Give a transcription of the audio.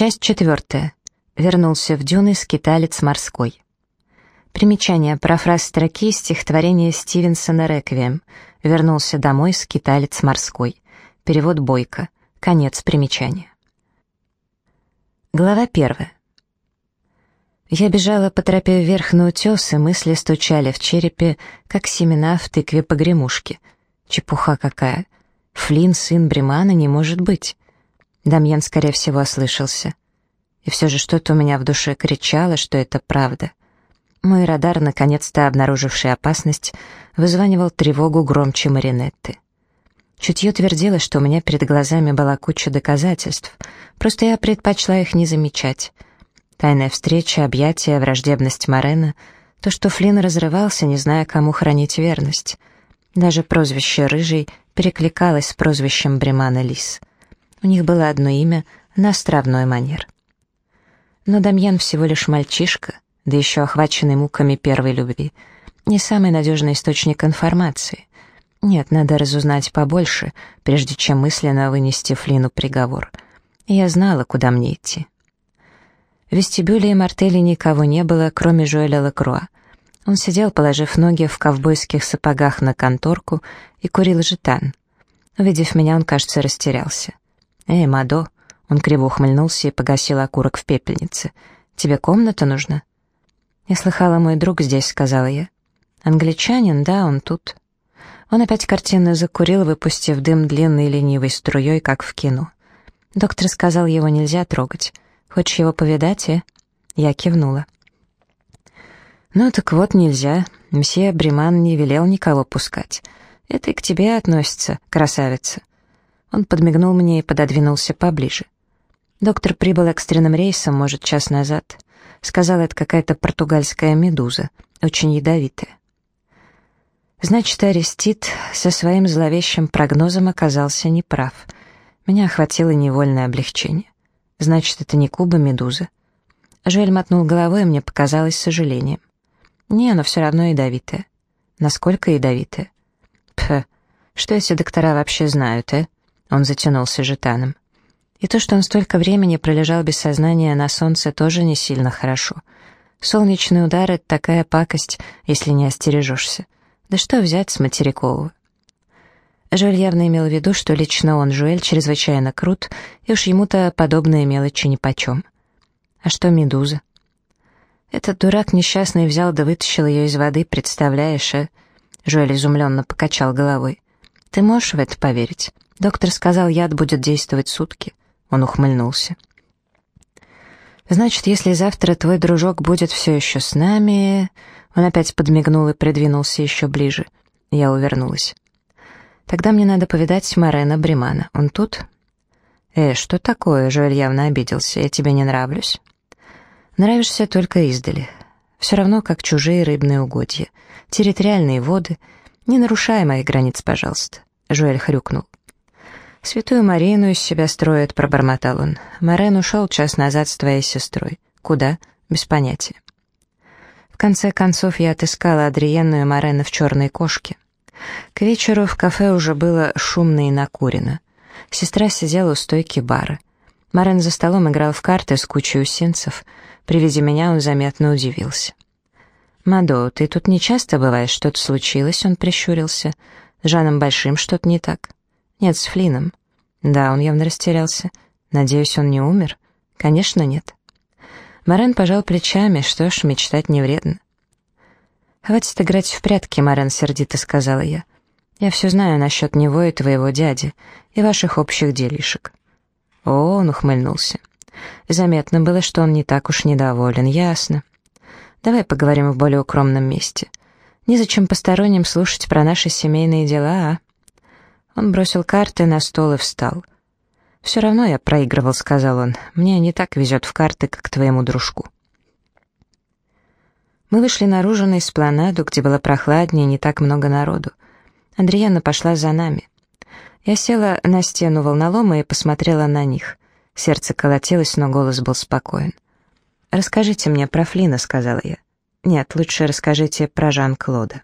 Часть четвертая. Вернулся в дюны скиталец морской. Примечание. Парафраз строки стихотворения Стивенсона «Реквием». Вернулся домой скиталец морской. Перевод Бойко. Конец примечания. Глава первая. Я бежала по тропе вверх на утес, и мысли стучали в черепе, как семена в тыкве погремушки. Чепуха какая. Флинн, сын Бремана, не может быть. Дамьен, скорее всего, ослышался. И все же что-то у меня в душе кричало, что это правда. Мой радар, наконец-то обнаруживший опасность, вызванивал тревогу громче маринетты. Чутье твердило, что у меня перед глазами была куча доказательств, просто я предпочла их не замечать. Тайная встреча, объятия, враждебность Морена, то, что Флинн разрывался, не зная, кому хранить верность. Даже прозвище «Рыжий» перекликалось с прозвищем Бремана Лис. У них было одно имя на островной манер. Но Дамьян всего лишь мальчишка, да еще охваченный муками первой любви. Не самый надежный источник информации. Нет, надо разузнать побольше, прежде чем мысленно вынести Флину приговор. я знала, куда мне идти. В вестибюле и мартеле никого не было, кроме Жуэля Лакруа. Он сидел, положив ноги в ковбойских сапогах на конторку и курил жетан. Увидев меня, он, кажется, растерялся. «Эй, Мадо!» Он криво ухмыльнулся и погасил окурок в пепельнице. «Тебе комната нужна?» «Я слыхала, мой друг здесь», — сказала я. «Англичанин, да, он тут». Он опять картинно закурил, выпустив дым длинной ленивой струей, как в кино. Доктор сказал, его нельзя трогать. Хочешь его повидать, э? Я кивнула. «Ну так вот, нельзя. Мсье Бриман не велел никого пускать. Это и к тебе относится, красавица». Он подмигнул мне и пододвинулся поближе. Доктор прибыл экстренным рейсом, может, час назад. Сказал, это какая-то португальская медуза, очень ядовитая. Значит, Арестит со своим зловещим прогнозом оказался неправ. Меня охватило невольное облегчение. Значит, это не Куба-медуза. Жуэль мотнул головой, и мне показалось сожалением. Не, но все равно ядовитая. Насколько ядовитая? Пф, что эти доктора вообще знают, э? Он затянулся жетаном. И то, что он столько времени пролежал без сознания на солнце, тоже не сильно хорошо. Солнечный удар — это такая пакость, если не остережешься. Да что взять с материкового? Жюль явно имел в виду, что лично он, Жуэль, чрезвычайно крут, и уж ему-то подобные мелочи нипочем. А что медуза? Этот дурак несчастный взял да вытащил ее из воды, представляешь, а? Жуэль изумленно покачал головой. Ты можешь в это поверить? Доктор сказал, яд будет действовать сутки. Он ухмыльнулся. «Значит, если завтра твой дружок будет все еще с нами...» Он опять подмигнул и придвинулся еще ближе. Я увернулась. «Тогда мне надо повидать Марена Бримана. Он тут?» «Э, что такое?» — Жоэль явно обиделся. «Я тебе не нравлюсь?» «Нравишься только издали. Все равно, как чужие рыбные угодья. Территориальные воды. Не нарушай моих границ, пожалуйста». Жоэль хрюкнул. «Святую Марину из себя строит», — пробормотал он. «Морен ушел час назад с твоей сестрой. Куда? Без понятия». В конце концов я отыскала Адриенную Морена в черной кошке. К вечеру в кафе уже было шумно и накурено. Сестра сидела у стойки бара. Морен за столом играл в карты с кучей усинцев. При виде меня он заметно удивился. «Мадо, ты тут не часто бываешь? Что-то случилось?» Он прищурился. «С Жаном Большим что-то не так?» «Нет, с Флином». «Да, он явно растерялся. Надеюсь, он не умер?» «Конечно, нет». Морен пожал плечами, что ж, мечтать не вредно. «Хватит играть в прятки, Морен», — сердито сказала я. «Я все знаю насчет него и твоего дяди, и ваших общих делишек». О, он ухмыльнулся. Заметно было, что он не так уж недоволен, ясно. Давай поговорим в более укромном месте. Незачем посторонним слушать про наши семейные дела, а? Он бросил карты на стол и встал. «Все равно я проигрывал», — сказал он. «Мне не так везет в карты, как твоему дружку». Мы вышли наружу на эспланаду, где было прохладнее и не так много народу. Андреяна пошла за нами. Я села на стену волнолома и посмотрела на них. Сердце колотилось, но голос был спокоен. «Расскажите мне про Флина», — сказала я. «Нет, лучше расскажите про Жан-Клода».